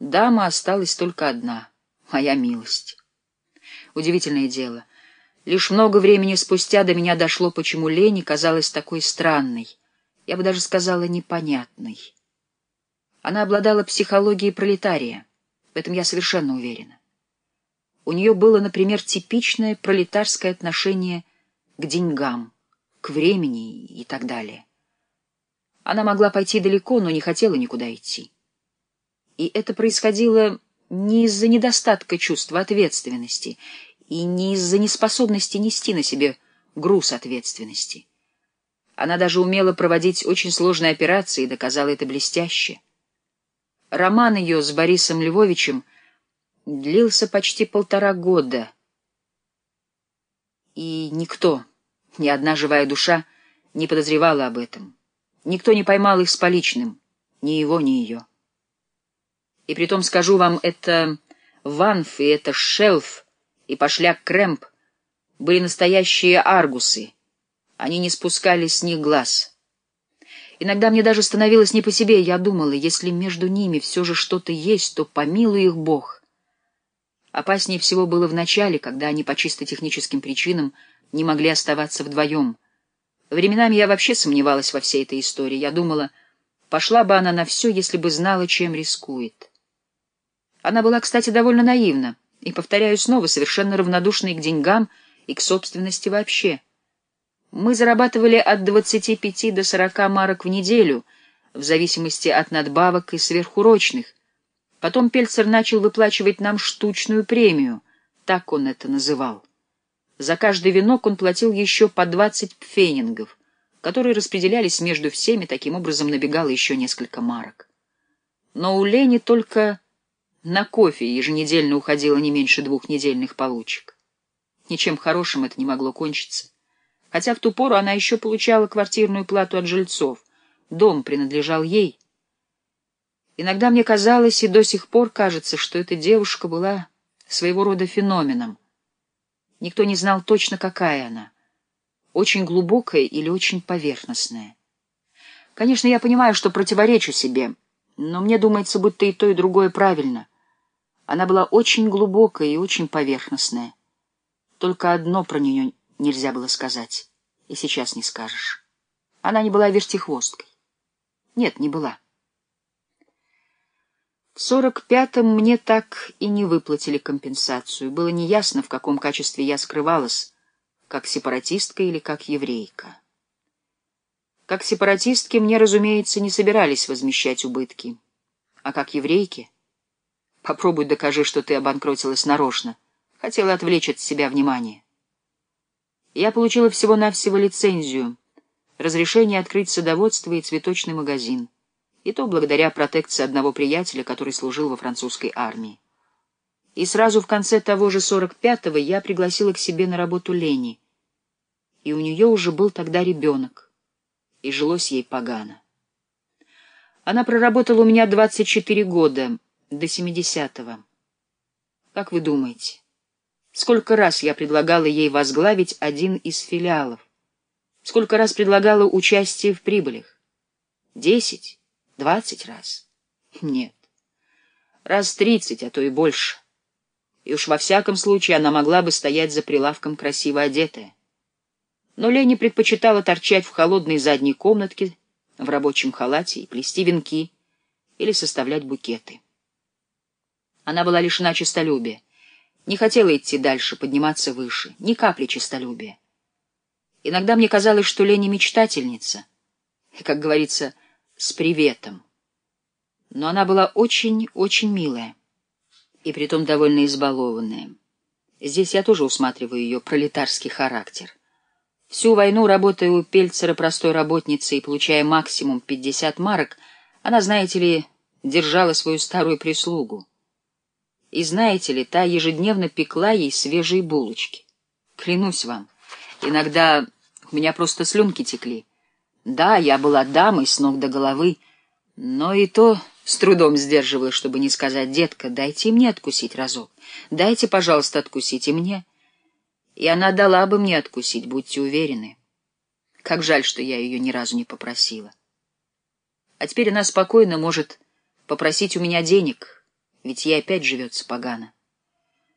Дама осталась только одна, моя милость. Удивительное дело. Лишь много времени спустя до меня дошло, почему Лени казалась такой странной, я бы даже сказала непонятной. Она обладала психологией пролетария, в этом я совершенно уверена. У нее было, например, типичное пролетарское отношение к деньгам, к времени и так далее. Она могла пойти далеко, но не хотела никуда идти. И это происходило не из-за недостатка чувства ответственности и не из-за неспособности нести на себе груз ответственности. Она даже умела проводить очень сложные операции и доказала это блестяще. Роман ее с Борисом Львовичем длился почти полтора года. И никто, ни одна живая душа не подозревала об этом. Никто не поймал их с поличным, ни его, ни ее. И притом скажу вам, это Ванф и это Шелф и пошляк Крэмп были настоящие аргусы. Они не спускали с них глаз. Иногда мне даже становилось не по себе, я думала, если между ними все же что-то есть, то помилуй их Бог. Опаснее всего было в начале, когда они по чисто техническим причинам не могли оставаться вдвоем. Временами я вообще сомневалась во всей этой истории. Я думала, пошла бы она на все, если бы знала, чем рискует. Она была, кстати, довольно наивна, и, повторяю снова, совершенно равнодушной к деньгам и к собственности вообще. Мы зарабатывали от 25 до 40 марок в неделю, в зависимости от надбавок и сверхурочных. Потом Пельцер начал выплачивать нам штучную премию, так он это называл. За каждый венок он платил еще по 20 пфенингов, которые распределялись между всеми, таким образом набегало еще несколько марок. Но у Лени только на кофе еженедельно уходило не меньше двух недельных получек. Ничем хорошим это не могло кончиться. Хотя в ту пору она еще получала квартирную плату от жильцов. Дом принадлежал ей. Иногда мне казалось, и до сих пор кажется, что эта девушка была своего рода феноменом, Никто не знал точно, какая она. Очень глубокая или очень поверхностная. Конечно, я понимаю, что противоречу себе, но мне думается, будто и то, и другое правильно. Она была очень глубокая и очень поверхностная. Только одно про нее нельзя было сказать, и сейчас не скажешь. Она не была вертихвосткой. Нет, не была. В сорок пятом мне так и не выплатили компенсацию. Было неясно, в каком качестве я скрывалась, как сепаратистка или как еврейка. Как сепаратистки мне, разумеется, не собирались возмещать убытки. А как еврейки? Попробуй докажи, что ты обанкротилась нарочно. Хотела отвлечь от себя внимание. Я получила всего-навсего лицензию, разрешение открыть садоводство и цветочный магазин и то благодаря протекции одного приятеля, который служил во французской армии. И сразу в конце того же 45-го я пригласила к себе на работу Лени, и у нее уже был тогда ребенок, и жилось ей погано. Она проработала у меня 24 года, до 70-го. Как вы думаете, сколько раз я предлагала ей возглавить один из филиалов? Сколько раз предлагала участие в прибылях? Десять? Двадцать раз? Нет. Раз тридцать, а то и больше. И уж во всяком случае она могла бы стоять за прилавком красиво одетая. Но Лени предпочитала торчать в холодной задней комнатке в рабочем халате и плести венки или составлять букеты. Она была лишена честолюбия, не хотела идти дальше, подниматься выше, ни капли честолюбия. Иногда мне казалось, что Лени мечтательница, как говорится, с приветом. Но она была очень-очень милая, и притом довольно избалованная. Здесь я тоже усматриваю ее пролетарский характер. Всю войну, работая у Пельцера простой работницей и получая максимум 50 марок, она, знаете ли, держала свою старую прислугу. И знаете ли, та ежедневно пекла ей свежие булочки. Клянусь вам, иногда у меня просто слюнки текли. Да, я была дамой с ног до головы, но и то с трудом сдерживаю, чтобы не сказать, «Детка, дайте мне откусить разок. Дайте, пожалуйста, откусить и мне». И она дала бы мне откусить, будьте уверены. Как жаль, что я ее ни разу не попросила. А теперь она спокойно может попросить у меня денег, ведь ей опять живется погано.